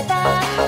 した。